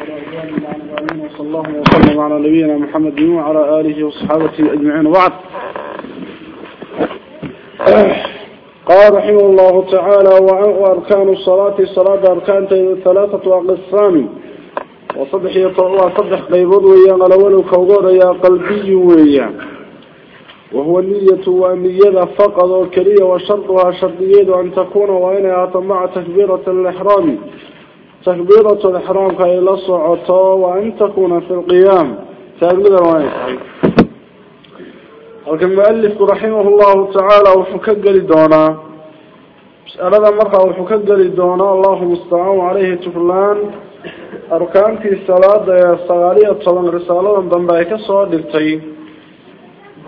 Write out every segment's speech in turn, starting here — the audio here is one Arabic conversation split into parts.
وصلى الله وسلم على نبينا محمد وعلى آله وصحابته أجمعين وبعد قال رحمه الله تعالى وأركان الصلاة الصلاة أركان ثلاثة أقسام وصدح وصدح قيبض ويان الأول كوغور يا قلبي ويان وهو النية والنية فقط وكلية وشرطها شرطية أن تكون وإنها مع تكبيرة الإحرام. تكبيرة الإحرام كي لصعته وأن تكون في القيام. تأكد رواية لكن المؤلف رحمه الله تعالى وحكق دونا. مسألة مرة وحكق دونا. الله مستعان عليه تفلان. أركان في الصلاة الصغالية طبعا رسالة ضمبائك صادقتين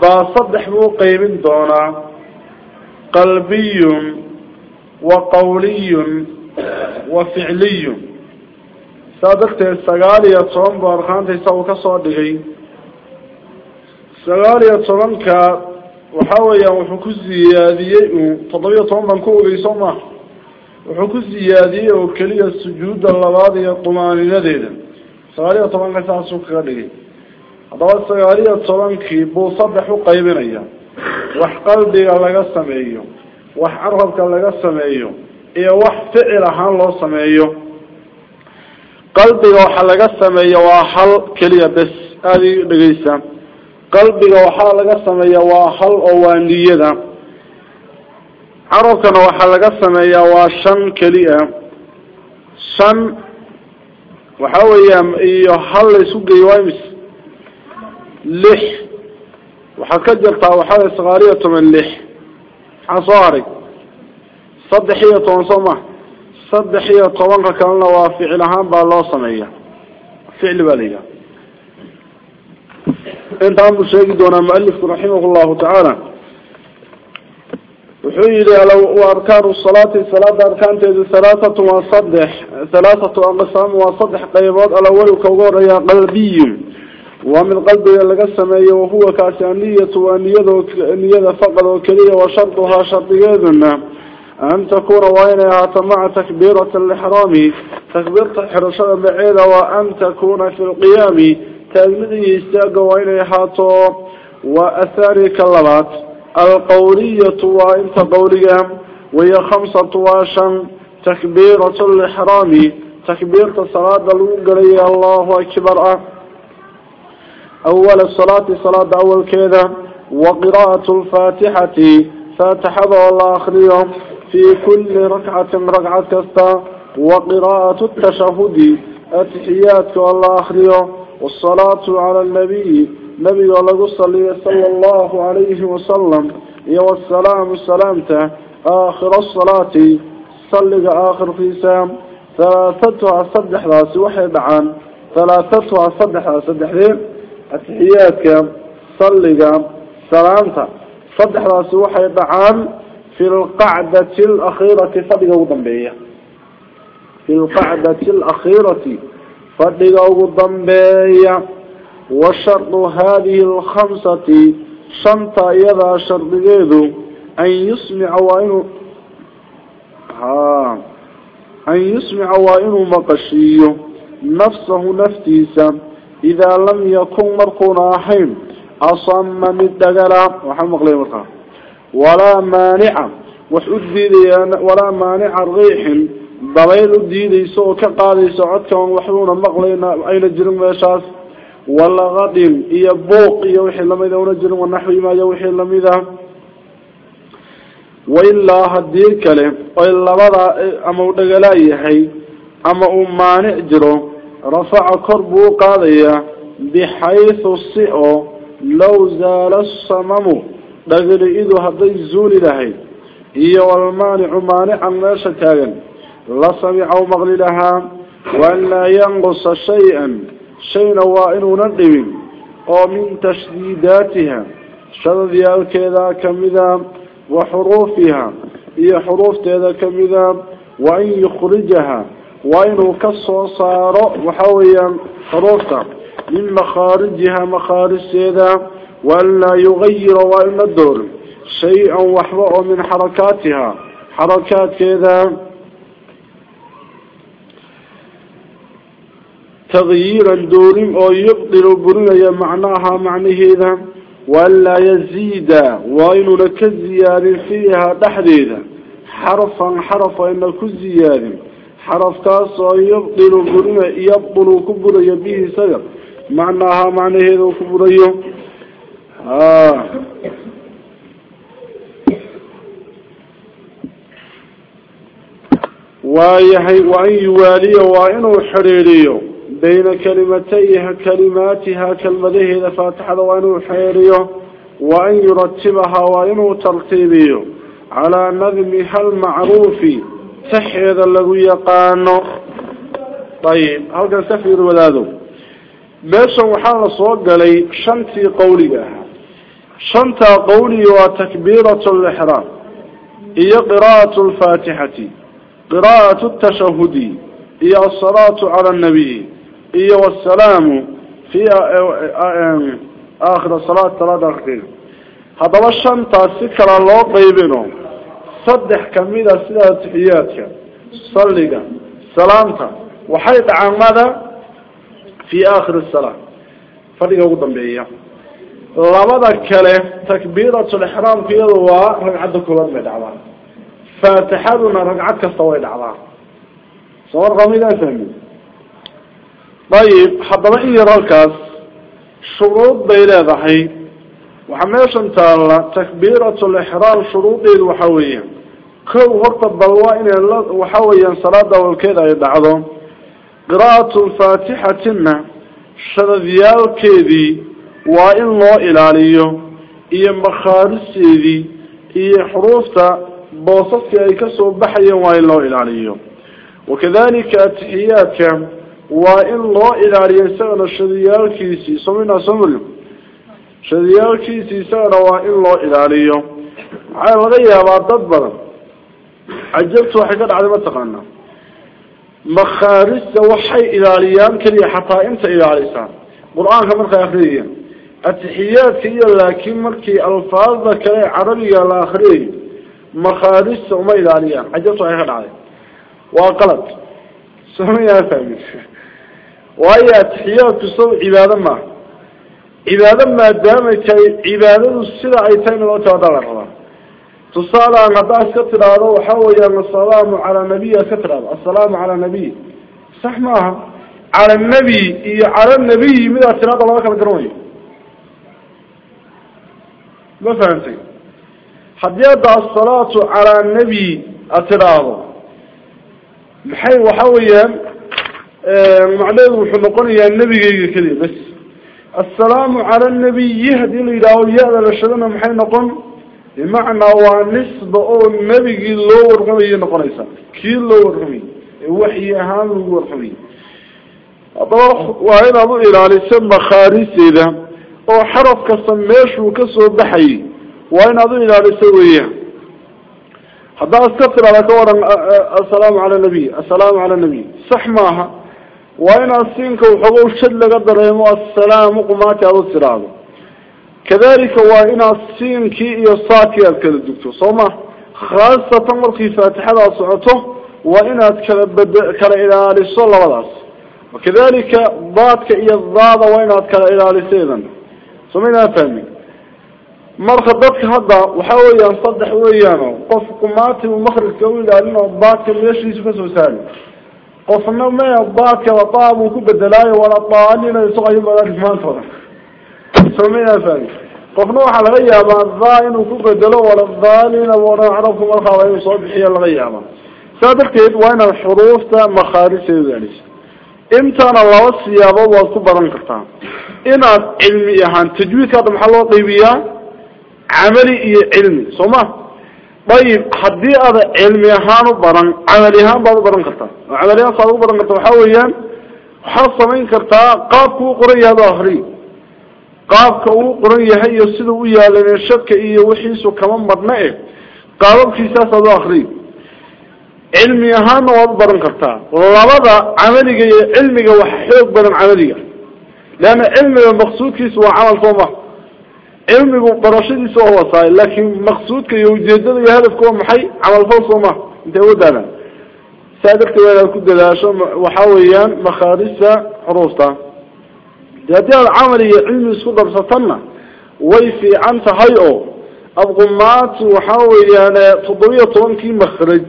باصدح مو قيم دونا. قلبي وقولي wa ficliyu saa darteed sagaal iyo toban buu arkaantaysa uu ka soo dhigay. Sagaal iyo tobanka waxa weeyaan wuxuu ku ziyaadiyey uu toddobiyo toban baan ku ogey soo maha wuxuu ku ziyaadiyey oo keliya sujuudda labaad iyo dumaaninadeeda sagaal iyo tobanka saasuu kaga dhigay. Haddaba sagaal iyo tobankii buu saddex u qaybinaya wax qalbiga laga sameeyo wax carabka laga sameeyo iyo wax ficil ahaan loo sameeyo. Qalbiga waxa laga sameeya waa hal keliya bes aada i dhegeysa qalbiga waxaa laga sameeyaa waa hal oo waa niyada. Carabkana waxaa laga sameeyaa waa shan keliya. Shan waxa weeyaan iyo hal la geeyo waa imis. Lix waxaad ka jirtaa waxaa way sagaaliyo toban lix. Maxaa soo haray صدحية طوانصمة صدحية طوانقة كان الله بالوصمية فعل بالية انت عم بسيقد وأنا مؤلف رحمه الله تعالى وحيد على واركار الصلاة الصلاة اركان تيزي ثلاثة وصدح ثلاثة انقسام وصدح قيبات الأول كوغور يا قلبي ومن قلب يلقى السمية وهو كاسانية وأن ونيادة فقد وكرية وشرطها شرطية ذنة أن تكون وين مع تكبيرة الإحرام تكبيرة حرشة بعيدة وأن تكون في القيام. تلمذي يستاق وين يحاطو وأثار كلمات. القولية وإن تقولية وهي خمسة واشا تكبيرة الإحرام تكبيرة صلاة الوقرية الله أكبر. أول الصلاة صلاة أول كذا. وقراءة الفاتحة فاتحة الله أخر يوم في كل ركعة ركعة كستا وقراءة التشهد. أتحياتك والله أخريه والصلاة على النبي. نبي الله صلي صلى الله عليه وسلم. يا والسلام سلامته آخر الصلاة. صلق آخر في سام. ثلاثة أصدح راسي وحيد عن ثلاثة أصدح أصدح ذي أتحياتك. صلق سلامته صدح راسي وحيد عن في القعدة الأخيرة فضي قوضاً بي في القعدة الأخيرة فضي قوضاً بي وشرط هذه الخمسة شمت يدا شرط قيده أن يسمع وإنه أن يسمع وإنه مقشي نفسه نفتيسا. إذا لم يكن مرقنا حين أصمم الدقلة محمد قليل مرقنا ولا مانع. وحذيريان ولا مانع الريح ضليل ديدي سو سعد كان ونوحلون مغلينا أين الجرم ويشاس. ولا غدين. إيا بوق إيا وحي لميذا ونجرم ونحو إما إيا وحي لميذا وإلا هدير كلم وإلا بضا أما ودقلا يحي أما أمانع جرو. رفع كربو قادية. بحيث السئو. لو زال الصمامو zaala samamu dhagaliidu hadday zuuli lahayd iyo walmaanicu maanican meesha taagan لسمعوا مغللها وأن لا ينقص شيئا. شيئا وإنونا نبين ومن تشديداتها. شدد الكذا كمذا وحروفها. هي حروف كذا كمذا وأن يخرجها. وإنه كسو صار وحويا حروفها. من مخارجها مخارج وأن لا يغير وإن الدور شيئا وحوأ من حركاتها. حركات كذا تغييرا دورم أو يبطل برنيا معناها معنى ولا يزيد وإن لك الزيادة فيها تحديدا حرفا حرفا إن كزيادة حرف كاسو يبطل برنيا يبطل كبريا به سير معناها معنى هذا كبريا آه. وأن يوالي وإنه حريريو بين كلمتيها كلماتها كلمته فاتحة وإنه حريريو وأن يرتبها وإنه ترتيبيو على نظمها المعروف تحيذ الذي يقانو طيب هل كان سفير ولاده meeshan waxaa la soo galay shantii qawliga شنطة قولي وتكبيرة الإحرام. هي قراءة الفاتحة. قراءة التشهد. هي الصلاة على النبي. هي والسلام في آخر الصلاة ثلاثة أخرين هذا الشنطة سكر الله قيبنه صدح كميدة سيدة تحياتك. صلقة سلامتا. وحيط عن ماذا في آخر الصلاة. فرقة قدام بإياه بيا لماذا كله تكبيرة الإحرام في الواء رقعد كلام بدعوة فاتحدنا رقعد كستوي دعوة صور غميدة سمي طيب حضر إيه ركز شروط بيلا ضحي وحماش انت تكبيرة الإحرام وإن الله إلاليه إيا مخارسيدي إيا حروفتا بوصفك أي كسو بحيا وإن الله إلاليه وكذلك التحيات وإن الله إلاليه سغل الشرذيال كيسي سمينا سمري شرذيال كيسي سغل وإن الله إلاليه على الغياب الضبط عجبت وحكت على ما تقنى مخارجته التحيات هي لكن مركي ألفاظ كلي عربية الآخرية مخارجته وما إلاليان حجبته هيخد عليه وقلت. سميها فهمي. وهي التحيات تصور عبادة ما. عبادة ما دامت عبادة السلع أيتين الله تصالى غداس كتراده وحويا السلام على النبي كتراده السلام على النبي. صح معها على النبي. على النبي ماذا تراده الله كما قروني. ما فهمتي؟ حد يدع الصلاة على النبي أتراده محي وحويا آه معلوم وحنقوني النبي كذي بس. السلام على النبي يهدي لي داو يأذى لشدنا محي نقول بمعنى ونسبة أو النبي لو ورقمي نقنيسا أو حرف كسميش وكسو بحي وإن أضو إلى لسوية حتى أستفر على كورا السلام على النبي السلام على النبي صح معها وإن أسينك وحقو الشد لقدر السلام قماتي أضو السرابه كذلك وإن السين كي يصاكي الكل الدكتور صوما خاصة مرقي فاتحة صعته وإن كلا إلى للصلاة والعص وكذلك ضادك إيا الضاد وإن كلا إلى لسيدا صمينا فهمي. مرخ ضدك هذا وحاول ينصدح ويانا. قف قماتي ومخرج كوي لأنه ضادك ليش يسفسه سالي. قفنا ما ضادك وطاب وكب الدلاية ولا طالين يسغى يبقى ذلك ما انتظر سمينا فاني قفنا dhaalina wala carabku markaa waa inuu soo bixiyo laga yaabaa saa darteed waa inaad xuruufta makhaariseedu gaadhisa camali iyo cilmi soo ma ayib haddii aad cilmi ahaan u baran camali ahaan baad u baran kartaa oo camali ahaan saad u baran karta waxaa weeyaan waxaad samayn kartaa qaabku u qoran yahay adoo akriyo qaabka uu qoran yahay iyo sida u yaalan shadka iyo wixiisu kama madna eh qaababkiisaas aad u akriyo cilmi ahaanna waad u baran kartaa labada camaliga iyo cilmiga wax xoog badan camaliga leanna cilmiga maqsuudkiisa waa camal soo ma cilmigu barashadiisa waa wasaay laakiin maqsuudka iyo ujeedada iyo hadafka waa maxay camalfal soo ma intay wadaadan سادرت وين كده لاشو وحاويا مخارج حروفتا هذه العملية علم السودة بسطنا ويفي عن تهيئو الضمات وحاويا تضوية طوانكي مخرج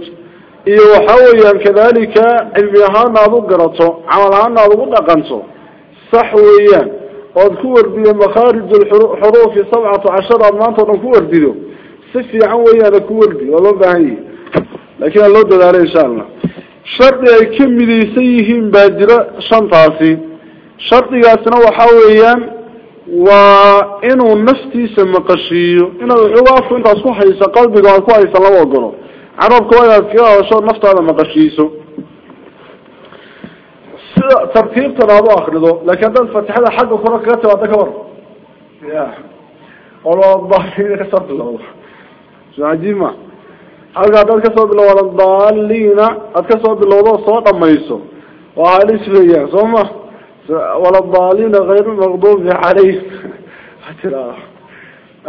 iyo waxa weeyaan kadalika cilmi ahaan aad u garato camal ahaan aad ugu dhaqanto sax weeyaan ood ku wardiyo makhaarij xuruufi sabcata cashar aad maanta o dhan ku wardido si fiican weeyaan ku wardi waa loo baahan yahi laakiin aa loo dadaalo insha allah shardi ay ka midaysan yihiin baa jira shantaasi shardigaasna waxa weeyaan waa inuu naftiisa maqashiiyo inaad waxooga afku intaas ku haysa qalbiga aad ku haysa lama ogolo عرب كوايا كيا وشو نفط هذا مقشيسو ترتيب تنادو آخر ذو لكن ده الفتح هذا حق وفرق قتل هذا كبر والله الله كسرت الله. شو عجيمة حلقة هذا كسرت الله. ولا الضالين هذا كسرت الله. ذو صوت أما يسو وعلي شفية ثم. ولا الضالين غير المغضوب عليه. حتى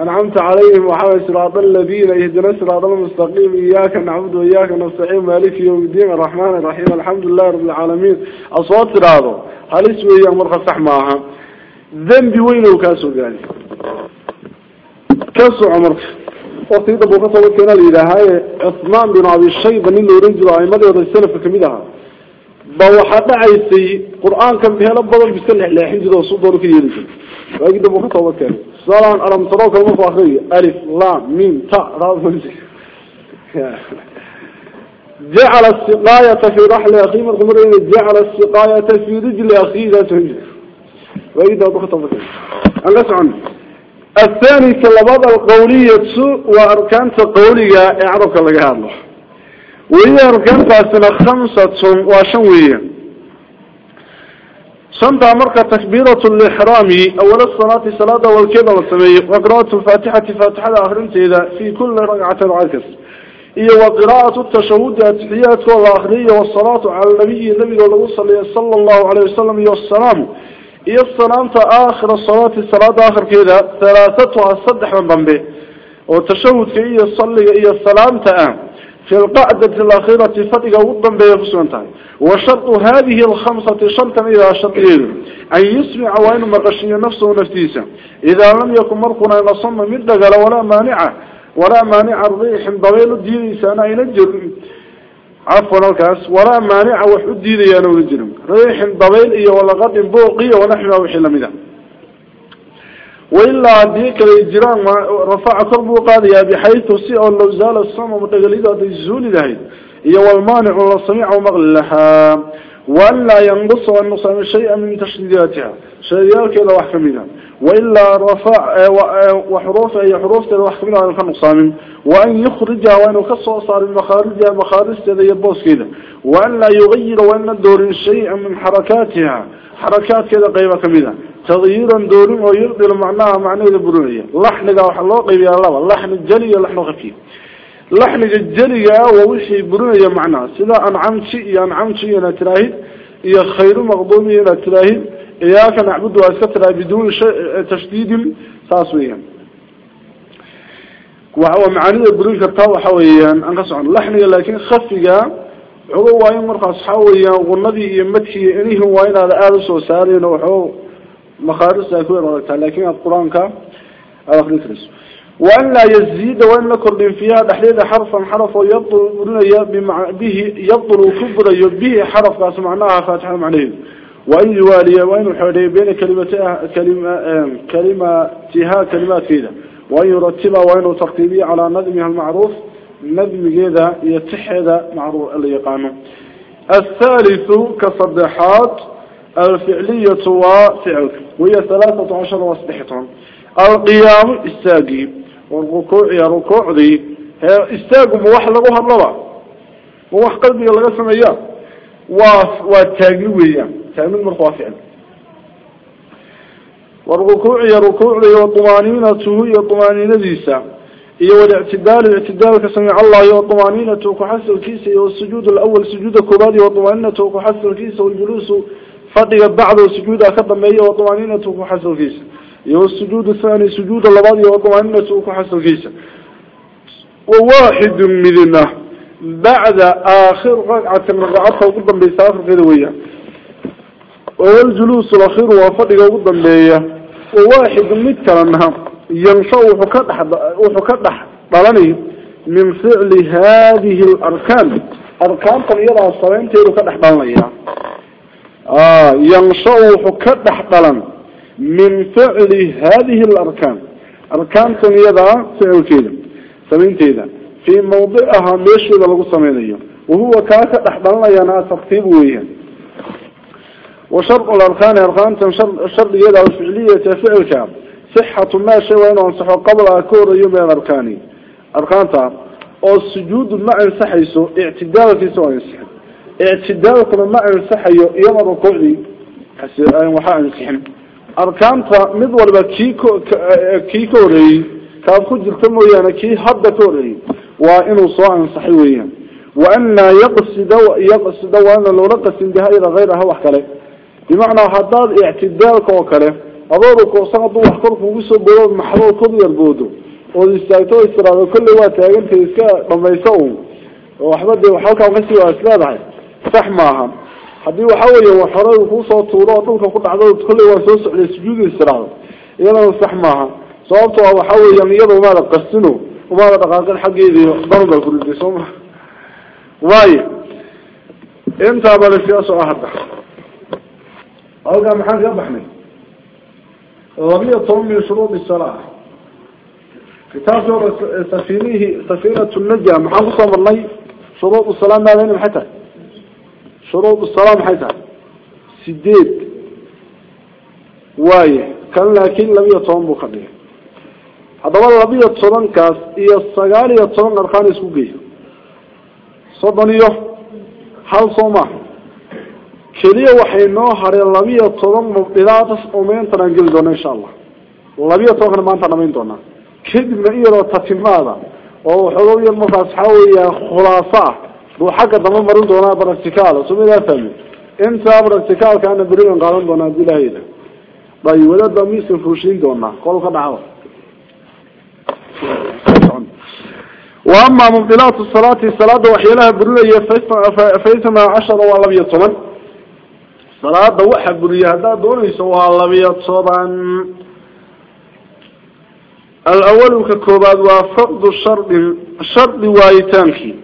أنعمت عليهم وحوى صراط الذين اهدنا الصراط المستقيم. إياك نعبد وإياك نستعين. مالك يوم الدين. الرحمن الرحيم. الحمد لله رب العالمين. أصوات صراطه هل اسمه يا مرخى صح معها ذنبي وين وكاسو قال. كاسو عمرك. وقت يدب وقصة وكنا لإلى هاي عثمان بن عبي الشيب من اللي رنجل عي مدى السلف كمدها بوحد عيسي. قرآن كان بها لبضل بسلح لحين جدا وصوته لكي يرجل وقت وقصة وكنا صلاة ألم تروك المفاخرية ألف لام ميم تاء راء جعل السقاية في رحل أخي من قمرين. جعل السقاية في رجل أخي لا تنجح وإذا ضغط بك أنقص عنه الثاني كلمات القولية وأركان القولية اعرف لك الله. وهي أركان سنة خمسة وشوية شنطة مركة تكبيرة الإحرام أول الصلاة صلاة والكذا والسمية وقراءة الفاتحة فاتحة أخرين إذا في كل رقعة العكس إيه وقراءة التشهد التحيات والآخرية والصلاة على النبي النبي صلى الله عليه وسلم والسلام إيه السلام. آخر الصلاة الصلاة آخر كذا ثلاثتها الصدح من ضمبه والتشهد في إيه الصلي إيه السلام تآم. في القعدة الأخيرة فتق وضا بيفسونتها وشرط هذه الخمسة شرطا إذا شرطين أن يسمع وين مغشي نفسه ونفتيسة. إذا لم يكن مرقنا نصم مدقل ولا مانعة ولا مانع الريح ضويل الدين سانا ينجر عفوا الكاس. ولا مانع وحد الدين يانو نجر ريح ضويل إيا ولا غد بوقية ونحن وحل مذا وإلا هديك الإجرام رفع كربو قاضية بحيث سيء لو زال الصمم متقليدة الزول ذهي هي والمانع والصميع ومغلها وأن لا ينقص والنصام شيئا من تشديداتها. شديدات كذا وحكمنا وإلا رفع وحروف أي حروف كذا وحكمنا على النقصام وأن يخرجها وأن يكسر صار المخارج مخارج كذا يبوس كذا. وأن لا يغير وأن الدور شيئا من حركاتها. حركات كذا قيمة كمذا tadyiran doorin oo yurdil macnaha macnaheeda burinaya laxniga waxaa loo qaybiyaa laba laxni jali iyo laxnu khafiif. Laxniga jeliga waa wixii burinaya macnaha. Sida ancamji iyo ancamji inaad tiraahid iyo khayru maqduumi inaad tiraahid iyaaka nacbudu waa iska tiraha biduuni e, tashdiidin saas weeyaan. Waa macaanida burin kartaa waxa weeyaan aan ka socon. Laxniga laakiin khafiga xogo waa in markaas waxaa weeyaan gunadii iyo madkii inihin waa inaada aada u soo saareen oo waxoo مخارج سيكون رغبتها لكن القرآن كا أخذ كريس وأن لا يزيد وأن كل فيها تحديد حرفا حرف ويبطل به يبطل كبر به حرف قاس معناها فاتحة معنيه وأن يوالي وأن حولي بين كلمتها كلمة كلماتها كلمات كذا وأن يرتبها وأن ترتيبها على نظمها المعروف نظم كذا يتحد معروف اللي يقانه الثالث كصدحات الفعلية وفعل وهي ثلاثة عشر واصبحتهم القيام استاقي والركوع يا ركوع ذي استاقوا موح لغوها اللبع موح قلبي لغا سمياه والتاقي ويا. تأمين مرفوع فعل. والركوع يا ركوع ذي والطمانينة هي الطمانينة ذيسا iyo والاعتدال الاعتدال كسمع الله. والطمانينة وكحس الكيس. والسجود الأول سجود كبادي. والطمانينة وكحس فضل بعض السجود أكبر مية وطمانينة وكحسن كيسة يو السجود الثاني سجود اللبادي وطمانينة وكحسن كيسة وواحد مننا بعد آخر رقعة رقعة وقدم بيسافر كده ويا والجلوس الأخير وفضل وقدم بيا وواحد مثلنا ينشو وحكدح ضلني من فعل هذه الأركان أركان طريقة الصلاة تيرو كدح ضلني آه ينشو وحكدح ضلن من فعل هذه الأركان. أركان طريقة فعل كده سمين كده في موضعها إذا لغو سمينيه وهو كاكا أحضرنا ينا ترتيب ويا وشرط الأركان أركان الشرط يدا والفعلية فعلك صحة ما شيء وين أنصحه قبل أكور يوم الأركاني أركانتا أو السجود ما أنصحيسو اعتدال في سوى أنصح اعتدال كما ما أنصحيه يوم الركوعي وحا أنصحن أركانتا مدور بكيكو كيكو ري كان خجل تمويانا كي حد كوري وإنه صاع صحيويا وأن يقصد يقصد وأن لو نقص بها إلى غيرها وحكله بمعنى حداد اعتدال كوكله أدورك وصعد وحكرك ويسو بلود محلول كل يربودو ويستايتو استراد كل وقت أنت إسكا لما يسوون وحبد وحوكا وقسي وأسلادها صح معهم حبيب حاول يوحره وخصوصا طوله طول كقطع ذا وتخلى وسوس على سجود السراغ يلا صح معهم صابته وحاول يميض وما رق السنو وما رق قال حق يدي ضرب الكل بسوم واي انت على سياسة أحد أرجع محل جاب أحمد ربيع طوم يشرب السراء كتاب سفينه سفينة النجاة محافظة من الله شروط السلام علينا حتى shuruud salaa maxay tahay? Sideed. Waaye kan laakiin labiyo toban buu ka dhigay. Haddaba labiyo tobankaas iyo sagaal iyo toban arkaan isku geeyo. Soddon iyo hal soo maaha keliya waxay noo hareen labiyo toban mubdilaadas oo mayntan aan geli doona insha allah. Labiyo tobankana maanta dhamayn doonaa. Kadibna iyadoo tatimaada oo waxooga markaas waxaa weeya khulaaso ah بو حقا دمان مرون دونا برانتكال سمي ذا ثمي انت برانتكال كان بريون قارن دونا بلاهيدا باي ولا دميس فرشين دونا قول خدعه واما مبدلات الصلاة الصلاة وحيلها برية فيتما عشر وعلى بيطمان صلاة دوحة برية دا دوني سوى على بيطمان الأول ككوبات وفقد الشرط الشرط وايتانكي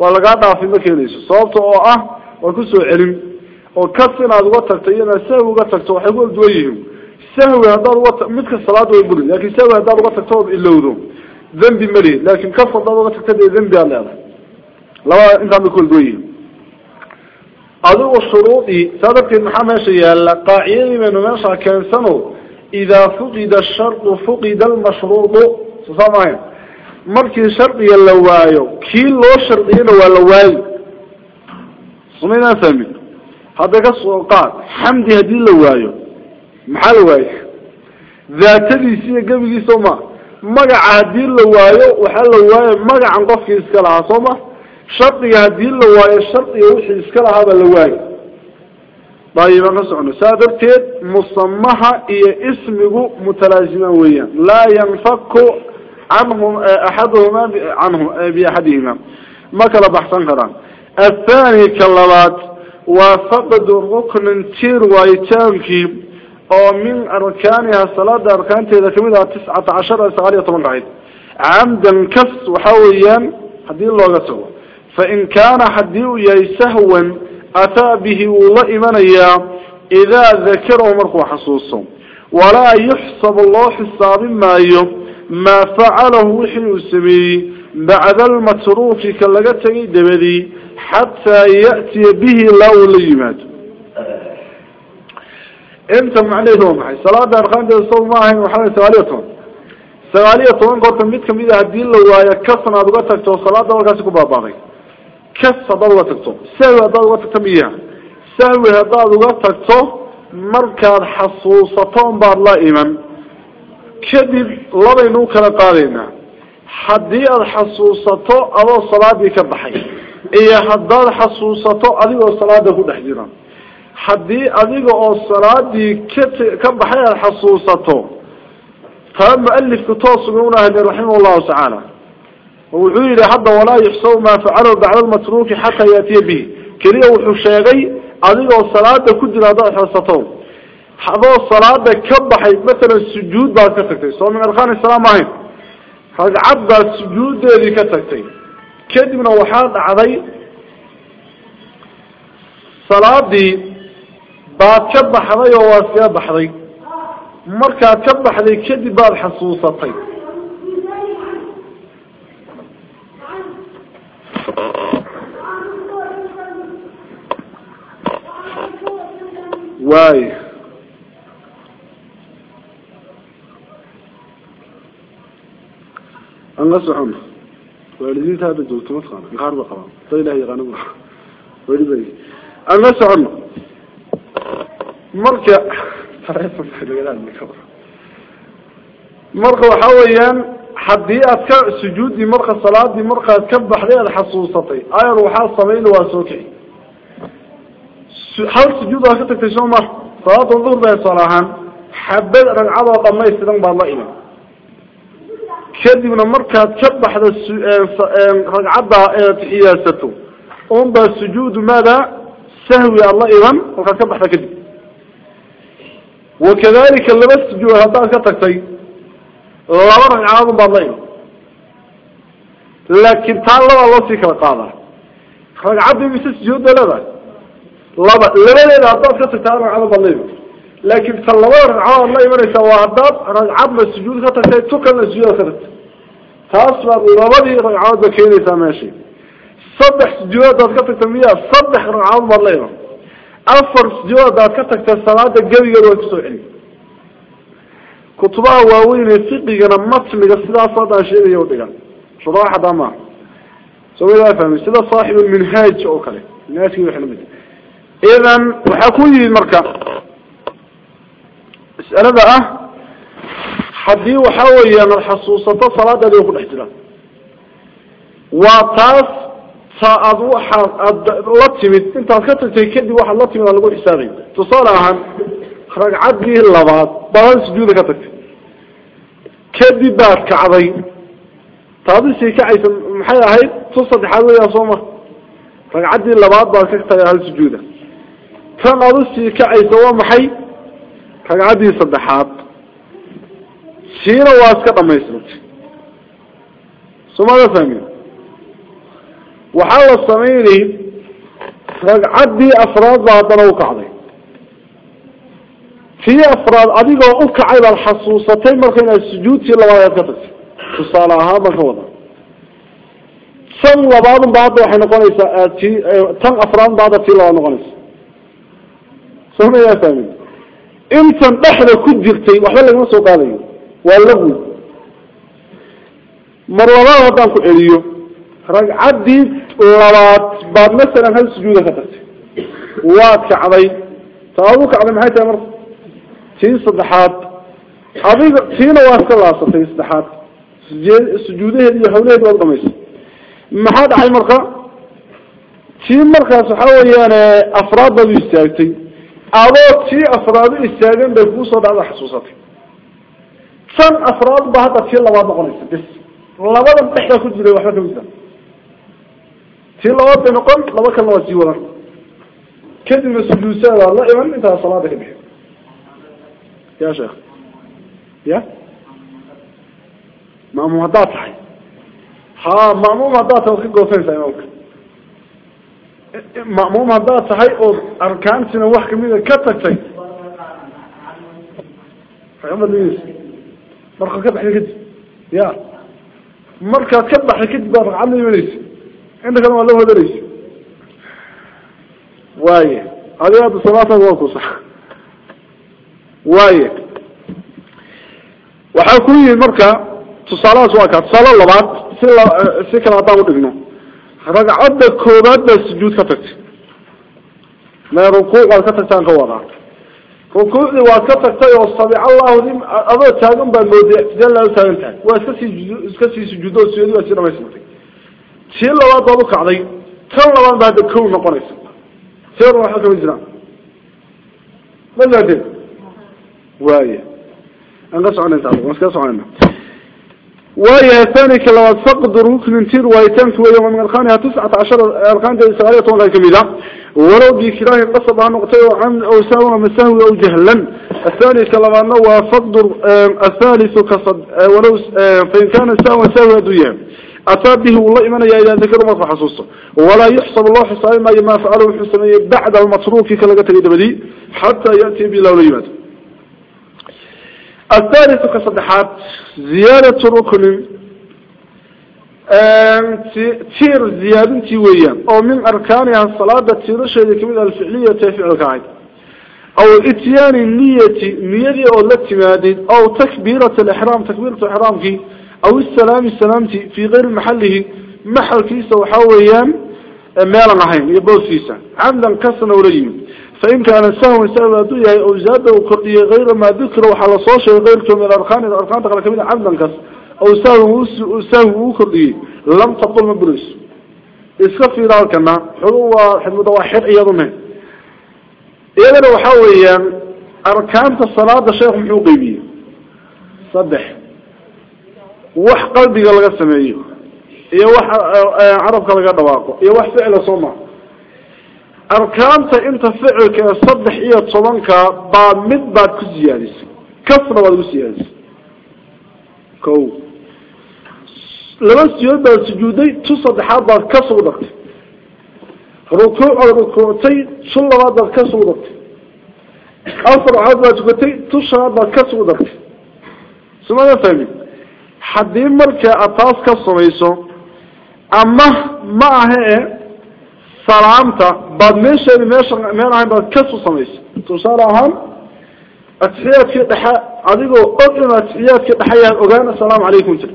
الله قصره ولو بإكراه قصر نقطبه أو سهوا سهو هنقطبه أو جهلا جهل هنقطبه وحديء السهو كاحيو سهو قاس وحاوية مكان سفير سهو قاسي مكان صنيو ولقاعد في مكان ليسو صوبته أو أه وكسو علم وكسنا الوطر ينا سهو قتل وحيقول دويهم سهو هذا الوطر مثل الصلاة ويقول لكن سهو هذا الوطر توب إلا وذو ذنبي ملي لكن كفر هذا الوطر تبي ذنبي على هذا لو انت بكل دويه أدو الشروطي سادبك محمد markii shardiga la waayo kii loo shardiyana waa la waayi sumaynaa fahmi hadda ka soo qaad xamdi haddii la waayo maxaa la waaya daatadiisi iyo gebigiisa ma. Magaca haddii la waayo waxaa la waaya magacan qofkii iska lahaa soo ma? Shardiga haddii la waayo shardiga wixii iska lahaabaa la waayo dayibaan ka socono saa darteed musamaha iyo ismigu mutalaazimaan weeyaan. Laa yanfaku عنهم أحدهما عنهم بأحدهما. ما كلا بحثا كران الثاني كاللبات وفقد ركن تير وايتانكي أو من أركانها الصلاة أركان تيدا كمدها تسعة عشر سغالية طبعا قعيد عمدا كفس وحويا حدي الله قسوه فإن كان حدي يسهوا أتى به والله إيمانيا إذا ذكره مرقو حصوصه. ولا يحسب الله حساب ما يوم ما فعله وحي السمي بعد المتروف كاللغتني دبدي حتى يأتي به لو ليمات انت معنيه معي. صلاة أرخان دي الصوم معهم وحالي سواليتهم سواليتهم قلت ميتكم إذا هدين لو يكسنا بغتك تو صلاة وكاسكو باباغي kas haddaad uga tagto sahwi haddaad uga tagto miya sahwi haddaad uga tagto markaad xasuusato unbaad la iman baxay iyo haddaad xasuusato adigoo salaada ku dhex jira haddii adiga oo salaadii kat ka baxay aada xasuusato taa mualifku toosuga una hadlay raximah llahu tacaala wuxuu yihi hadda walaa yuxsabu maa facalahu bacda lmatruuki xataa yaatiya bihi keliya wuxuu sheegay adigoo salaada ku jira haddaad xasuusato هذا الصلاة كبح مثلا السجود بعد كتكتي صلى من أرخان السلام عليهم هذا عبد السجود اللي كتكتي. كد من الوحان عضي. صلاة دي بعد كبح ضي وواسيا بحضي. مركا كبح ضي كد بعد حصوصة طيب. واي. Baxday kadib baad xasuusatay waay an la socono waalidiinta hadda joogto ma taqaana qaar ba qabaan da ilah yaqaano ma weli bay an la socono marka marka waxa weeyaan haddii aad ka sujuudi marka salaadii markaad ka baxday aada xasuusatay ayar waxaa samayn waa soo kici hal sujuud waa kadibna markaad ka baxda ragcadda eed xiyaasato un baa sujuudu maada sahwi aad la iman markaad ka baxda kadib wakadalika laba sujuud haddaad ka tagtay laba ragcadood baad la iman laakiin taa labaa loo sii kala qaadaa ragcadda mise sujuudda leedahay laba labadeeda haddaad ka tagtay hal ragcadood baad la iman لكن تلوار عا والله ما نسى وعذاب رجعب السجود خطر شيء تكل السجود خطر تاسوا ربادي رجعوا ذكيني ثماشي صبح سجود ذكرت تمية صبح رجعوا الله ما أفر سجود ذكرتك الصلاة الجوية والسعي كتبا ووين سقي جنا مات من السلا صدا شيء يودي شو راح دمع سوي لا فهم السلا صاحب المنهج أو كله ناس يروحون مدي إذا وحكوني المركب ah haddii waxa weeyaan ad xasuusato salaadaadi ku dhex jira waa taas ta ad waxa ad la timid intaad ka tagtay kadib waxaad la timid aa lagu xisaabay tusaale ahaan ragcaddii labaad baad hal sujuuda ka tagtay kadib baad kacday taadi sii kacaysa maxay ahayd tu saddexaad weyaa soo ma waxaa la samaynay ragcaddii afraad baa haddana u kacday tii afraad adigoo u kacay baad xasuusatay marka inaad sujuudtii labaad ka tagtay tusaale ahaan baan ka wada tan labaadun ba hadda waxay noqonaysaa ti tan afraadun ba hadda tii labaad noqonaysa soo mayaa fahmin jirtay waxba lagama soo qaadayo waa lagwi mar labaad haddaan ku celiyo ragcaddii labaad baad masalan hal sujuuda ka tagtay waad kacday taad u kacday maxay tahay marka tii saddexaad adiga tiina waa iska laabsatay saddexaad sujuudaheed iyo hawlaheed waad dhamaysay maxaa dhacay marka tii markaas waxa weeyaan afraad baad u istaagtay tan afraad ba hadda tii labaad noqonaysa bis labadan dhexda ku jiray waxba kamid a tii labaad bay noqon laba kalena waa sii wadan kadibna sujuudsaada la iman intaa salaada ka bixi ya sheekh ya ma'muum haddaad tahay ha ma'muum haddaad tahay waad ka goosanaysaa imaamka مأموم هذا صحيح أو أركان سنة واحد من الكتك شيء فهم الناس مرق كتب حكيت يا مرق كتب حكيت بارق عمي منيس عندك أنا والله هذا ليش واي هذا هذا صلاة الوقت صح واي وحكوني المرق تصلاة وقت صلاة الله بعد سلا سكر عطاه دينه tusaale labaad si la si kale haddaan udhigno ragcadda koobaad baa sujuud ka tagtay mee rukuuc waad ka tagtaan ka wadaa rukuucdii waad ka tagtay oo sabic allahu lim adoo taagan baad mooday sidee laa u taagan tahay waa iska sii iska sii sujuudo oo suyadi waa sii dhamaystirtay وايه ثاني كلمات فقد ركن تير وايتان كوية ومن أركانها تسعة عشر أركان دي سغالية طولها كميدة ولو بكراه قصب عن نقطة عن أو ساوى مساوي أو جهلا الثاني كلمات نوى فقد الثالث كصد ولو فإن كان ساوى ساوى دويا أتى به والله إيمانا يا إذا ذكر ما حصوصه ولا يحسب الله حسابه ما ما فعله الحسنية بعد المتروك كلقة بدي حتى يأتي بلوليمات الثالث كصدحات زيادة ركن تير زيادة ويا أو من أركانها الصلاة تير شيء كمية الفعلية تفعل كعيد أو إتيان النية نية أو التمادد أو تكبيرة الإحرام تكبيرة الإحرام في أو السلام السلام في غير محله محل كيسة وحاويان مالا نحيم يبوز كيسة عمدا كسنا وليم فإن كان سهو سهو أدوية أو زاد وكردية غير ما ذكر وحال صوشة غير كم الأركان الأركان تقل كمين عمدا كس أو سهو سهو كردية لم تقل مبروس إسكف في ذلك أنه حلوة حلوة واحد أيضا إذا وحاويا أركان الصلاة الشيخ محوقيبية صدح. wax qalbiga laga sameeyo iyo wax carabka laga ficila soo maa ku siyaadisay ko laba siyood baad sujuuday tu saddexaad baad kas ugu dartay rukuucood rukuuctay tu labaad baad kas ugu dartay afar caad baad tukatay tu shanaad baad kas ugu dartay sumada fahmin haddii markaa aad taas ka samayso ama ma ahe meel ahayn baad kasu samaysay tusaale ahaan atixiyaadkii dhexe adigoo og in atixiyaadkii dhexe yahay ogaan assalaamu calaykum jir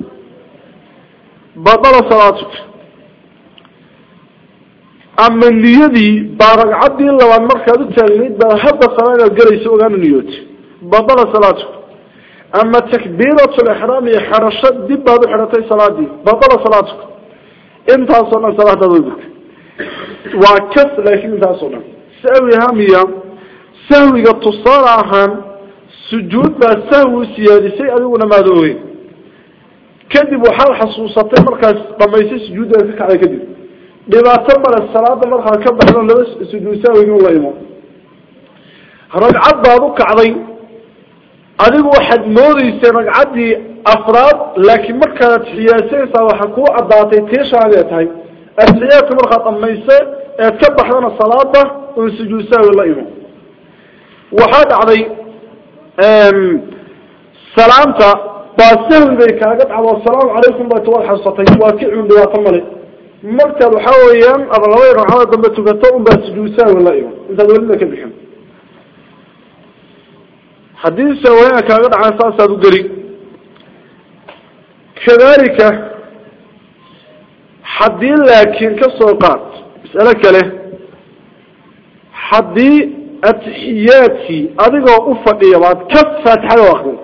badala salaatuka ama niyadii baa ragcaddii labaad markaad u taagnayd baad hadda salaa inaad gelayso ogaana niyooti badala salaatuka أما تكبيرة الإحرام حرشة دب هذا حرتي صلاتي بطل صلاتك انت صلنا صلاة ضدك وكس لكن صلنا سأوي هامية. سهوي قد تصار عهان سجود با سهوي سيادي سي أدونا ما دوهي كذب وحال حصوصتين مركز قميسي سجود ذلك على كذب. لما تمر الصلاة مركز كبه لبس سجود سهوي والله إمام رجعت بعضك علي. adigu waxaad moodaysay ragcaddii afraad laakiin markaad xiyaasaysaa waxaa kuu caddaatay tiishaadee tahay أهلئك مرخط أميسا أتكبح لنا الصلاة ونسجوسا والله وحاد عضي سلامتا باسهم بيكا قطع والسلام عليكم بيتوا الحصتين واكعون بيوا طمالي مركا لحاوية أغلوين رحاوة دمتوا قطعون باسجوسا والله إيمان إذا دولي لك بيحن حديث سوايا كاقد عن أساس هذا قريب كذلك kale haddii atixiyaadkii adigoo u fadhiya baad ka faatixada akri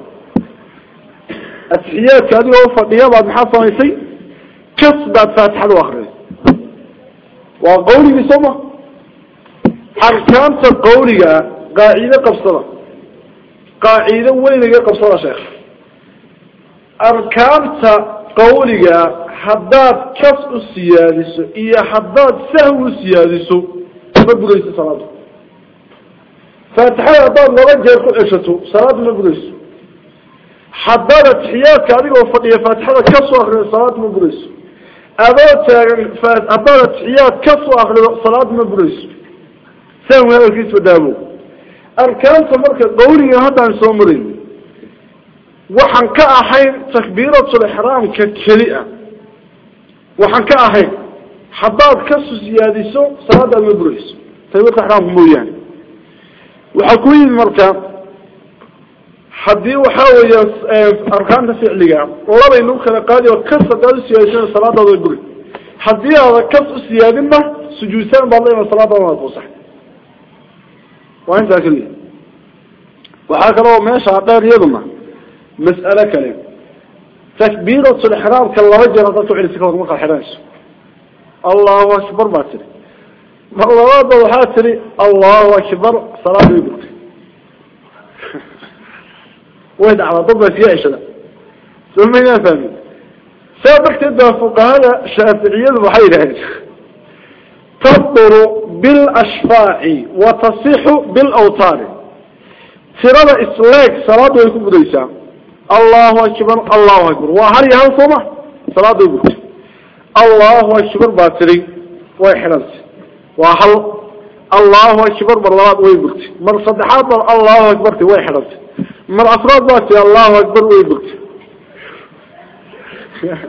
atixiyaadki adigoo ufadhiya baad maxaa samaysay kas baad faatixada u akriday waa qawligii soo ma arkaanta qawliga qaacide qabsada قاعدة وين قبصة شيخ أركانت قولك حداد كف السيادس إيا حداد سهو السيادس ما بقيس صلاة فاتحة حداد ورجع يقول عشته صلاة ما بقيس. حداد التحيات كاريك وفضية فاتحة كف آخر صلاة ما بقيس. أبوت حداد التحيات كف آخر صلاة ما بقيس. سهو هذا الكيس ودابو أركانت مركز قولي هذا عن سومرين وحن كأحين تكبيرة الإحرام ككلئة وحن كأحين حضاد كسو زيادسو صلاة المبريس waxaan ka ahayn haddaad ka siyaadiso salaadaad ma burayso. Taywadka xraamka mooyaane. Waxaa ku yimid marka haddii waxa weeyaan eh, arkaanta ficliga labay kala qaadi oo kas haddaad usiyaadisana salaadaada way buri haddii aadan kas usiyaadinna sujuudtaan baad la iman buusax waa intaa keliya ah. waxaa kaloo meesha dheer iyaduna mas'alo kale. تكبيرة الإحرام كالله رجل أنت تعلي سكوت مقر حراش. الله أكبر ما تري. مغلوا بو حاتري الله أكبر. صلاة يبقى وين على طب في عشرة. ثم ينفهم سابق تدفع فوق هذا شافعي البحيرة تطر بالأشفاع وتصيح بالأوطار ترى إسلاك صلاة يكون بديسان الله أكبر الله أكبر. وهل يهان صوما صلاة دوبت الله أكبر باتري. ويحنس وهل الله أكبر؟ برلاد ويبرت مر صدحات الله أكبر ويحنس من أفراد باتري الله أكبر ويبرت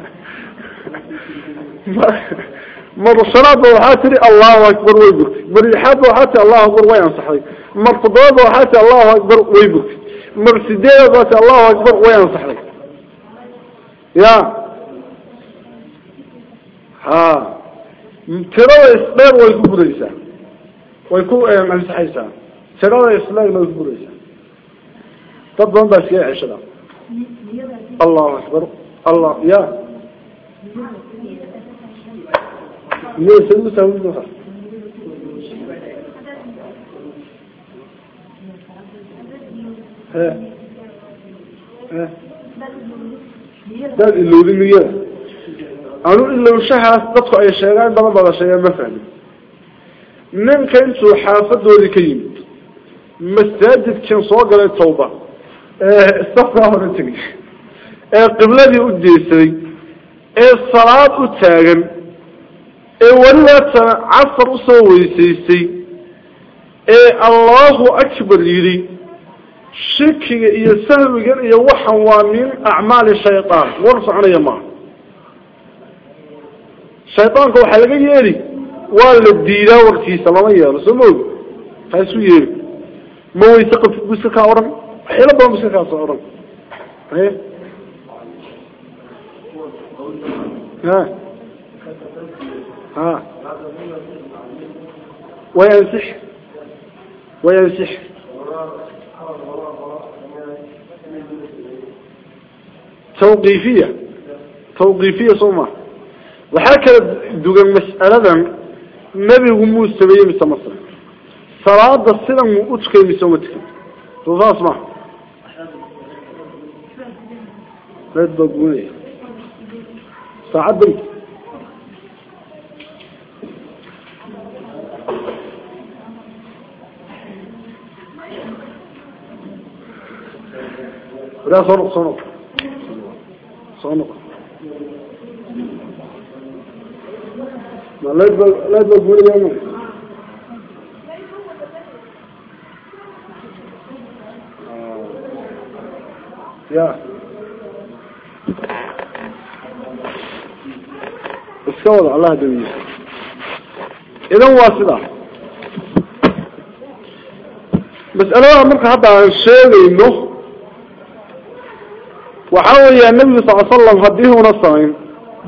من الصلاة وحاتري الله أكبر ويبرت من الحاد وحاتري الله أكبر وينصحي من قضاء وحاتري الله أكبر ويبرت مرسدين بس الله أكبر وين صحيح؟ يا. ها. ترى إسلام ويكبريسا إيه، ويكون من صحيحا ترى إسلام ويكبريسا طب من بس يا عشرة. الله أكبر. الله يا. ليه سنو سنو ma fahmin ninka intuu xaafadoodii ka yimid masaajidkan soo galay tawba ee safkaa hore tegay ee qibladii u jeesaday ee salaad u taagan ee welibaatana casar usoo weysaystay ee allahu akbar yidhi shikiga iyo sahwigan iyo waxan war soconaya maaha shaydaanka waxaa laga yeeli waa la diidaa warkiisa lama yeelo soo ma ogi ha isu yeeli ma weyse qabtid bu iska kaa odhan waxyaala badan bu iska kaa soo odhan ha ha وينسح وينسح توقيفية. توقيفية صومة. وحكى دوغا مسألة نبي موسى بيه مثل مصر. صلاة السلام وأتكي مثل متكي. معه لا تبقوني بنت. لا صنق صنق صنق ما لا تبقى لا اليوم يا اسكوض الله دميه إذا واسطة مسألة حتى عن الشيء إنه وحاول يا النبي صلى الله عليه وسلم هديه ونصرين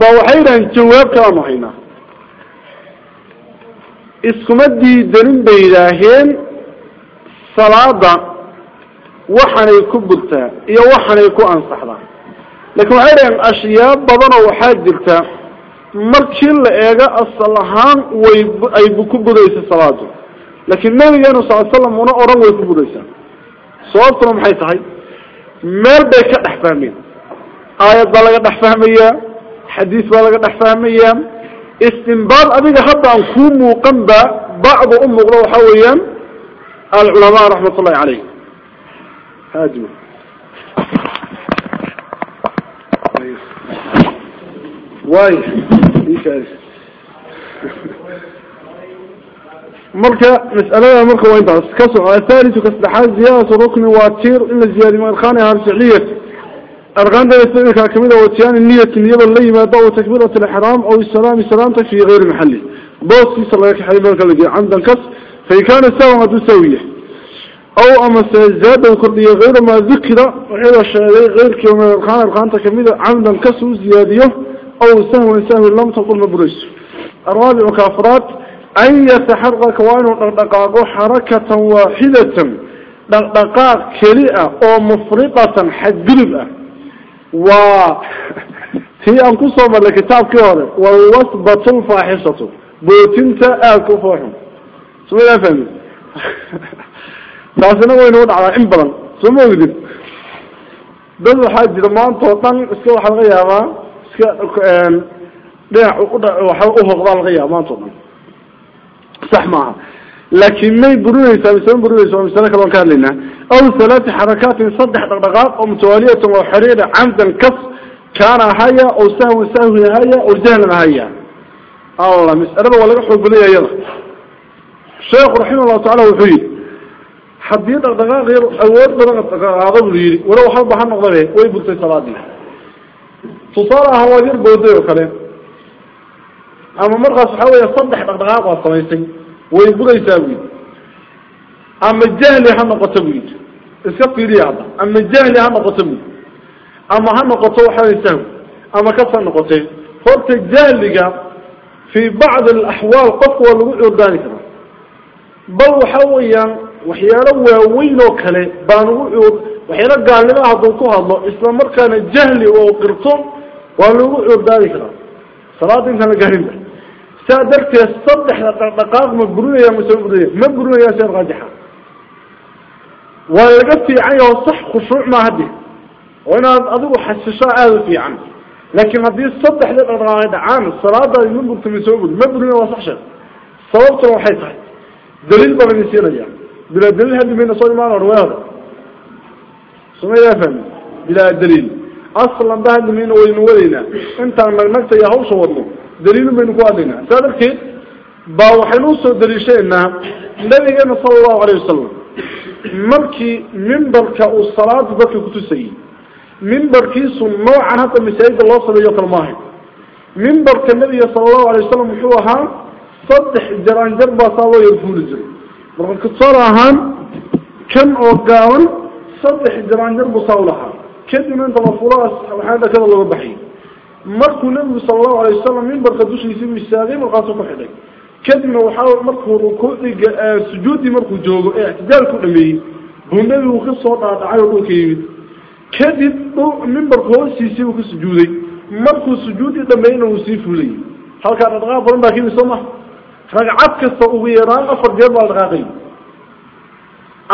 بوحيدا جواب كلام وحينا. اسكمدي درين بيلاهين صلاة وحنا يكبرتا يا وحنا يكون أنصحنا لكن وحيدا أشياء بضنا markii la eego asal ahaan way ay ku budaysa salaadu laakiin nabigeenu sal slam una oran way ku budaysaa sababtuna maxay tahay مال بي كان احفهمين آيات بلغة احفهمية حديث بلغة احفهمية استنبال أبيك حبا أن كومو قنبا بعض امه روحويا العلماء رحمة الله عليه هادو طيب. واي. إيش عايز مركا مسألة مركا وين تاس كسر آه، الثالث وكسر زيادة ركن واتير إن الزيارة مالخانة هرسعية أرغان دا يستمر كاكملة واتيان النية النية اللي ما ضوى تكبيرة الحرام أو السلام السلام في غير محلي. بوصي صلى الله عليه حليم الله عليه عند الكسر في كان الساوة تساوية. أو أما سيزاد الكردية غير ما ذكر وعلى الشيء غير كيوم الخانة الخانة تكملة عند الكسر زيادية أو السهم والسهم اللي لم تقل مبرس الرابع كافرات. an yataxaraka waa inuu dhaqdhaqaaqo xarakatan waaxidatan dhaqdhaqaaq keli ah oo mufriqatan xadgudub ah waa tii aan ku soo marnay kitaabkii hore wawasbatu lfaaxishatu bootinta aadka ufooxun suma fahmi taasina waynu dhacdaa in badan soma ogdin dad waxaa jira maanta oo dhan iska waxaa laga yaabaa iska dhinac waxa laga yaaba maanta o dhan sax maaha laakin may burinaysaa mise ma burinaysa waa masale kale aan ka hadlaynaa aw halaati xarakaatin saddex dhaqdhaqaaq oo mutawaaliyatan oo xiriira camdan kas kaana ahaya oo sahwi sahwi ahaya oo jahlan ahaya allah mas'alada waa laga xoog badaya iyada sheekhu raximah llahu tacala wuxuu yidhi haddii dhaqdhaqaaq yar awood badan dhaqaaqaada buu yidhi walow halba ha noqdabe way burtay salaadii tusaale ahaan waad yar booday oo kale أما مرقى صحوة يصدح بغضاقه الطميسي ويقول يساوي أما الجهل هم قتويت السقي رياضة. أما الجهل هم قتوي أما هم قتوى حريسه أما كفى نقطين فرت الجهل في بعض الأحوال قفوة لغير ذلك بل حويا وحيانا ووين وكلي بانو عيود وحيانا قال لما عدوكوها الله إسلام مركان الجهل وقرطون ولغير ذلك صلاة إنسان قهل الله سادرت يصدح لقاق ما يا مسؤولية ما يا سير غاجحة ولقفت يعني وصح خشوع ما هدي. وأنا اضيب حسشاء هذا في عمي لكن هذه الصدح للأرغاقات عام الصلاة دي من قلت مسؤول ما قروه وصح شر صلاة روحي صحي دليل بغن يسير يعني بلا دليل هدي من صلي معنا رواه. سمي يا فهم. بلا دليل. أصلا بعد من وين وينوالينا انت عمل مكتا يهوش ورمو sumayaa fahmi bilaa daliil aslan ba haddi mayna waynu wadaynaa intaan nagnagta iyo hawsha wadno daliilun baynu ku hadlaynaa saa darteed baa waxaynu usoo daliishaynaa nabigeena sala allahu alayh wasalam markii mimbarka uu salaada dadka kutusayay mimbarkiisu noocan hadda masaajida loo sameeyo kale maahay mimbarka nabiga sala allahu alay wasalam muxuu ahaa saddex jaraanjar markuu nabigu sala allahu alay wasalam mimbarka dushiisii misaagay markaasuu ku xidhay. Kadibna waxaa markuu rukuucdiga sujuuddii markuu joogo ee ictidaalku dhameeyey buu nebigu ka soo dhaadhacay oo dhulka yimid. Kadib mimbarka hoostiisii buu ka sujuuday. Markuu sujuuddii dhameeyeyna wuu sii fulayay halkaa dhaqdhaqaaq badan baa kimi soo maha ragcad kasta ugu yaraan afar jeer baa la dhaqaaqay.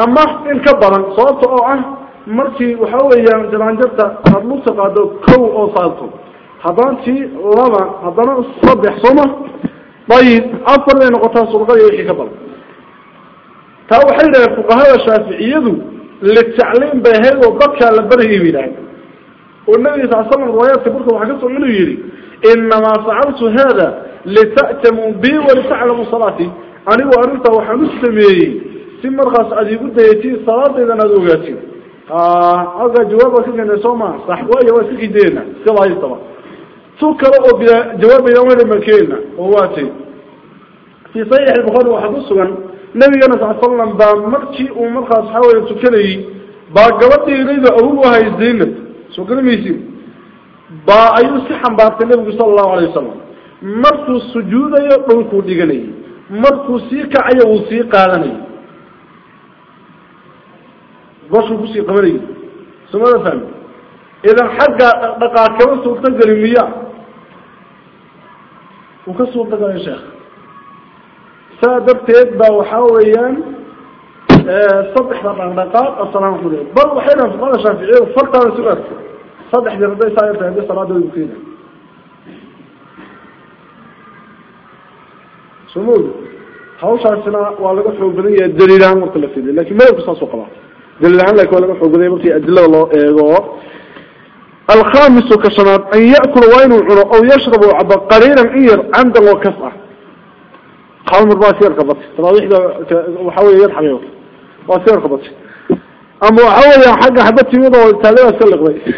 Ama in ka badan sababta oo ah markii waxa weeyaan jaraanjarta aad lugta qaado kow oo saarto wixii ka badan taa waxay yidhahdeen fuqahada shaaficiyadu litacliim bay ahayd oo dadkaa la barayay bay yidhahdeen oo nabiga sal slam riwaayaadka marka waxaa ka soo inuu yidhi inamaa facaltu hada lita'tamuu bi walitaclamuu salaatii anigu arrintaa waxaan u sameeyey si markaas aad igu dayatiin salaadaydan aada ogaatin halkaa jawaaba ka keena soo maa sax waayo waa tu kale oo bila jawaabaydan wayna makeena oo waatay fi saxiix albukhaari waxaa ku sugan nabigana sal slam baa markii uu markaas waxaa weya tukanayey baa gabadhiinayda awogu ahay zaynab soo garamaysi baa ayuu si xambaartay nabigu sala allahu alay wasalam markuu sujuudayo dhulkuu dhiganayay markuu sii kacayo wuu sii qaadanayay bashuu kusii qabanayay sumada وكسو بدل يا شيخ. سادرتيد با وحاويان آه، صدح رقاق السلام عليكم. برضو حينا في قناة شافعية وفرقة من سؤال. صدح لرضي ساير تهدي صلاة ويمكينة سمود حوش عرسنا وعلى قصة البنية دليلان مختلفين لكن ما يبقى صوق الله دليلان لك وعلى قصة البنية مختلفين أدلة الله إيه الخامس كشنات أن يأكل وين وعنه أو يشرب عبا قريرا إير عند الله كفعة قال مر باسير قبطي ترى إحدى وحاول يرحم يوم. باسير قبطي أما حاول حاجة حبتي يوضع وتعليه أسلق لي.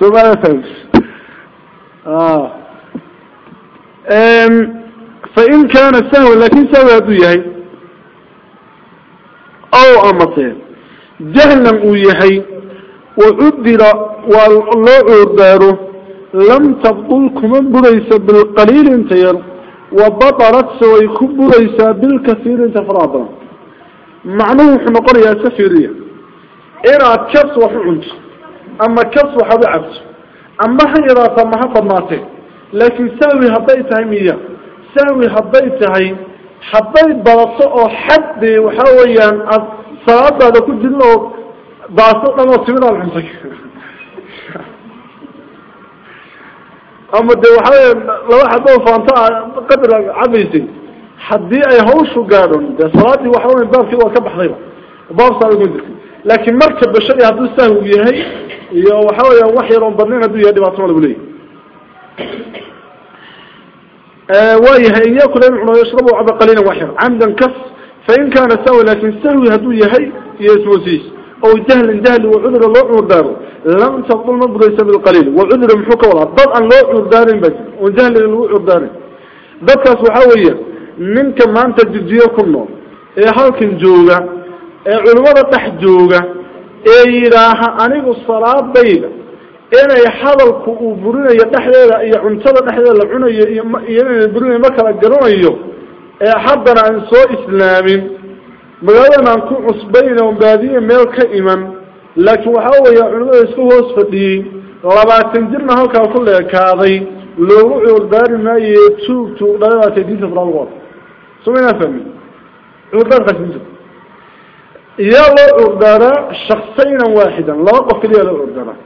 سوف أنا فهمت آه. فإن كان سهو لكن سهو هدو يهي. أو أمطين جهنم أو يهي. Waa loo coodaaro لم تبطل كما بريس بالقليل انتير وبطلت سوي كبريس بالكثير أنت فرادا معنوه حنا قرية سفيرية إنا كبس وحعنت أما كبس وحبعبت أما حيرا ثم حفظناتي لكن ساوي هبيتها مية ساوي هبيتها حبيت بلطو حد وحاويا صلاة هذا كل جنة باصل لما تمنى الحمسك أما دي وحاويا لو حد فانتا قدر عبيتي حدي أي هوش وقالون دي صلاة وحاويا باب كده وكبح ضيبا باب صار يقول لكن مركب بشري هدو سهو بيهي يا وحاويا وحي رمبرنين هدو يدي باطمال بليه وايها إن يأكل ينعنا ويشربه عبا قليلا وحيرا عمدا كف فإن كان سوي لكن سوي هدو يهي يسوسيس أو جهل جهل وعذر الله عمر داره لم تفضل مبغيس بالقليل وعذر محوك ولا. ضد أن الله عمر دارين بس. وجهل الله عمر دارين ضدك سحاوية منك ما أنت جدية كله إيه حالك جوغا. إيه علماء تحت جوغا. إيه إلها أنيق الصلاة بيدا inay hadalku uu burinayo dhexdeeda iyo cuntada dhexdeeda la cunayo iyo inay burinayo ma kala garanayo ee haddana magaaladan aan ku cusbayn oo baadiye meel ka iman laakiin waxaa weeya culimada isku hoos fadhiyey labaatan jirna halkaa ku leekaaday loogu cuurdaari maayo tuug tuug dhalibaatay diinta faraangood sumaynaa fahmin cuurdaarkaas diinta iyaa loo cuurdaaraa shaksaynan waaxidan laba qof keliya loo cuurdaaraa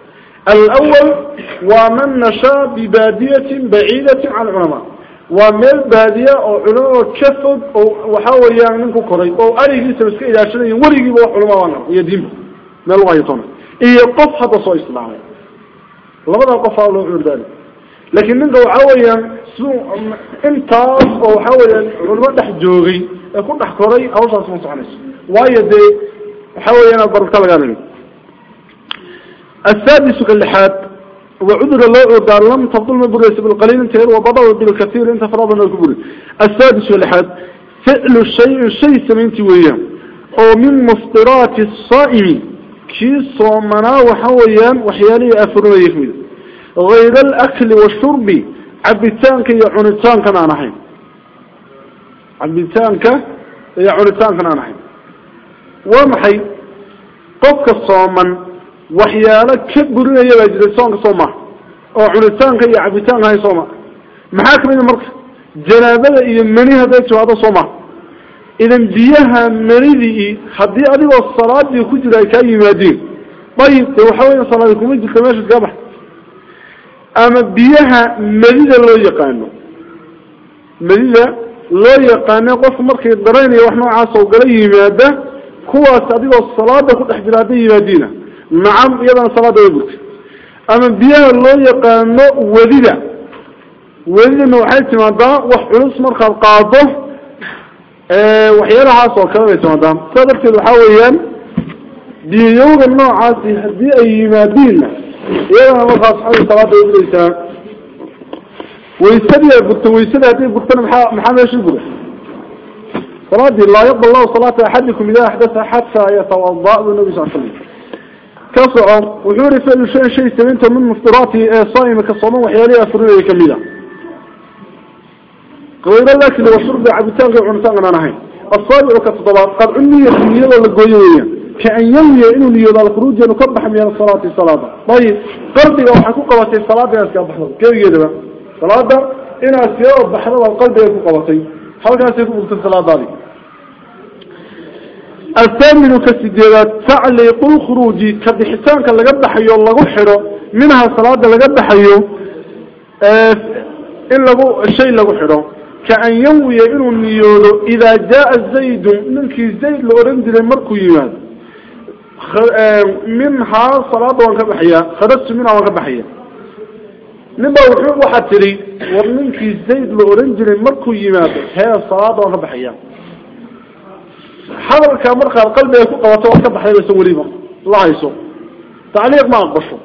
ومن بادية أو علماء كفد أو وحاول يعني منكم كوري أو أريد يسمسك إلى شيء وريجي بو علماء وأنا يدين من الغايطون إيه قف هذا صوي إسلامي لماذا قف الله عور ذلك لكن منك وحاول سو انت أو حاول علماء تحجوغي يكون تحكوري أو صار سمس عنيس وايدي حاول أنا بركة لغاني السادس كاللحاد وعذر الله دار لم تفضل من بريس بالقليل انتهر وبضل بالكثير انت فرضا الكبري السادس كاللحاد فعل الشيء الشيء سمينتي أو من مفطرات الصائم كي صومنا وحويا وحيالي افرنا يفمد غير الأكل والشرب عبتانك يا عنتانك أنا نحين عبتانك يا عنتانك أنا نحين ومحي قفك الصومن waxyaalo ka burinaya baa jiray soonka soo maha oo cunitaanka iyo cabitaanka hay soo maha maxaa kamid marka janaabada iyo meni hadday timaado soo maha idan biyaha menidii haddii adigoo salaadii ku jira ay kaa yimaadeen ayib de waxa weya salaadi kuma jirta meesha kaa bax ama biyaha medida loo yaqaano medida loo yaqaano qofku markay daraynayo wax noocaas oo gala yimaada kuwaas adigoo salaada ku dhex jira hadday yimaadiina نعم يدنا صمد يبرك أما بيها الله يقال وليدا وليدا نوحي تمدى وحلوص مرخب قاضه آه، وحيالها عصوى كما يتمدى صدرت الحويا بيوغ النوع عاصي أي مدينة. يضع مرخب صحيح صلاة يبريسا ويستدى يبرك ويستدى يبرك محمد يشبره صلاة الله يقبل الله صلاة أحدكم إذا أحدث حتى يتوضأ النبي صلى الله عليه وسلم. كسر وحوري فعل شيء سمينته من مفطراته صائم كصوم وحيالي أفرنا كميدا غير الأكل والشرب عبتان غير عنتان أنا نهين الصابع كتطبع. قد عني يسميه للقويوية كأن يوي إنه نيضا الخروج ينكبح من الصلاة الصلاة. طيب قلبي لو حكوك واتي الصلاة يسكى بحر. كيف يجب صلاة إن أسياء بحر والقلب يكوك واتي حال كان سيكون بكت الصلاة ذلك. الثامن كسجيرات تعليق الخروج كبحسان كان لقد حيو الله حرو منها صلاة لقد حيو إن لقو الشيء لقو حرو كأن يوي إنه النيولو إذا جاء الزيد منك الزيد لأورنج لمركو يمان آه منها صلاة وانكبحية خرجت منها وانكبحية نبا وحوب واحد تري ومنك الزيد لأورنج لمركو يمان هي الصلاة وانكبحية hadalka qabato waad ka baxdayso weliba la hayso tacliiq ma aqbasho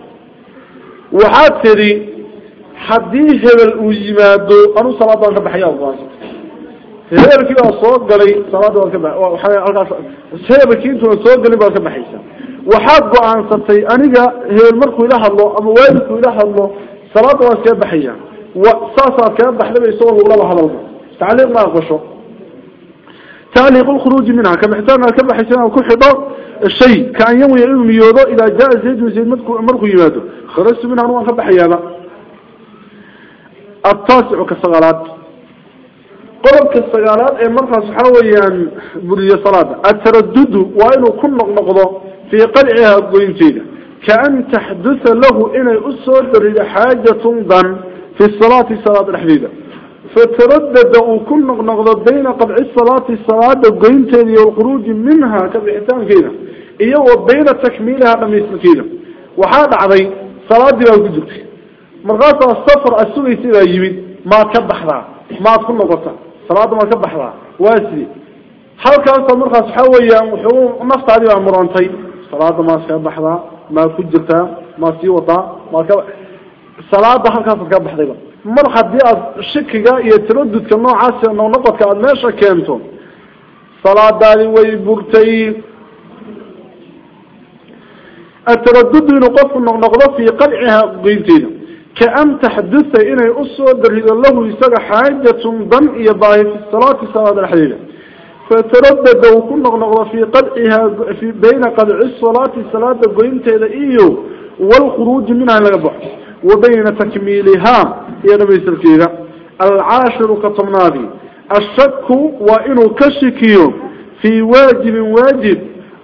waxaad tidhi haddii hebel uu yimaado anuu salaad baan ka baxaya hebelkii baa soo galay salaada waad ka ba halkaas hebelkii intuuna soo galin baad ka baxaysa waxaad go-aansatay aniga hebel markuu ila hadlo ama waalidku ila hadlo صلاة واسكاب بحيا وصاصا كاب بحلبة يسوى الله هذا تعليق ما أقوشه تعليق الخروج منها. كما احتاجنا كما حسنا وكل حضار الشيء. كان يوم يعلم يوضا إذا جاء زيد وزيد مركو يماده. خرجت منها نوان كبح يابا التاسع كالصغالات قرب كالصغالات أي مركز حويا برية صلاة. التردد وإنه كل نقضه في قلعها الضينتين كأن تحدث له إن أسر حاجة ضن في الصلاة صلاة الحديدة. فتردد وكل نقض بين قطع الصلاة الصلاة الضينتين والخروج منها كبحتان كينا. إيه وبين تكميلها قميس مكينة وحاد عضي صلاة دي لو قدرت. مرغاسة السفر السوي سيدا يمين ما كبحها ما تكون نقطة صلاة ما كبحها واسي هل كانت مرغاس حويا وحوم نفط هذه مرانتي صلاة ما كبحها ما كجرتها ما سيوطا. ما كب صلاة هل كانت كبحها mar haddii aada shikiga iyo taradudka noocaasi noqnoqodka aada meesha keento salaadaadi way burtay. التردد إنه قف النقضة في قلعها قيمتين كأن تحدث إنه أسوى درهد الله يساق حاجة ضم يباهي في الصلاة صلاة الحديدة فتردد وكل نقضة في قلعها بين قلع الصلاة صلاة قيمتين إيو والخروج منها لقبح وبين تكميلها ينميس الكيرة العاشر كطمنادي الشك وإنه كشكيو في واجب واجب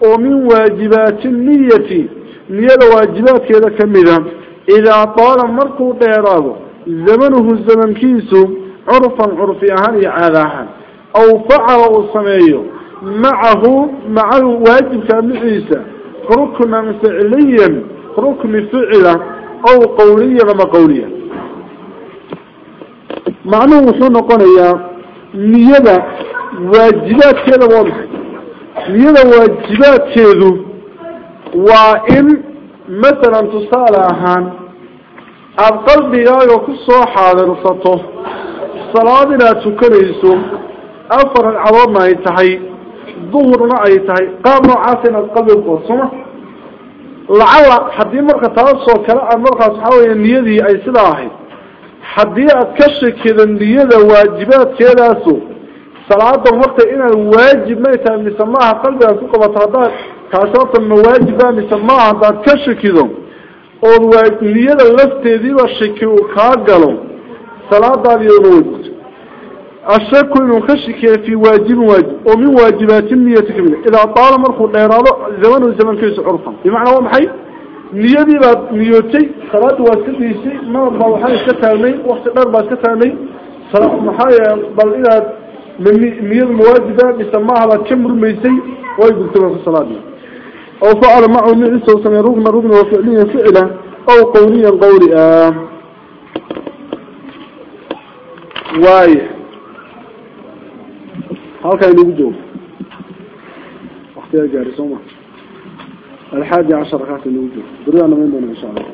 ومن واجبات النية. نية واجبات كذا كمذا إذا طال مركو ديراده زمنه الزمن كيسو عرفا عرفي أهاني عالاها أو فعل الصميو معه مع الواجب كامعيسى ركنا فعليا. ركن فعلا. أو قوليا لما قوليا معناه وحون قنيا نية واجبات كذا واضح. نية واجبات كذا. وإن مثلا تصال أهان القلب ياغا كسو حاضر سطو صلاة لا تكريسو أفر العظام أي تحي ظهرنا أي تحي قاموا عاسنا القلب القرصمة لعل حدي مركة تنصو كلا مركة صحاوية النية أي سلاحي حدي أتكشك كذا النية واجبات كذا صلاة وقت إن الواجب ما يتعلم يسماها قلبي أسوق بطردات كاشرط المواجب أن يسماها ذات كشكيدهم والواجبية اللفتي والشكي وكاقلهم صلاة اليوم الشك إنه كشكي في واجب واجب ومن واجبات النية كمية إذا طال مرخو الإرادة زمن والزمن كيس عرفا. بمعنى هو محي دي بعد نيوتي صلاة واسكتي شيء ما بضوحان كتامي وقت قربا كتامي صلاة محايا بل إذا من نية المواجبة بيسماها كم رميسي ويقول في الصلاة. دي أو فعل معه النعيس وسمي رغم رغم وفعليا فعلا أو قوليا قوليا واي. halkaa inagu joogo waktigaa gaari sooma alxaadi cashar halkaas inagu joogo beridaa namayn doona insha allah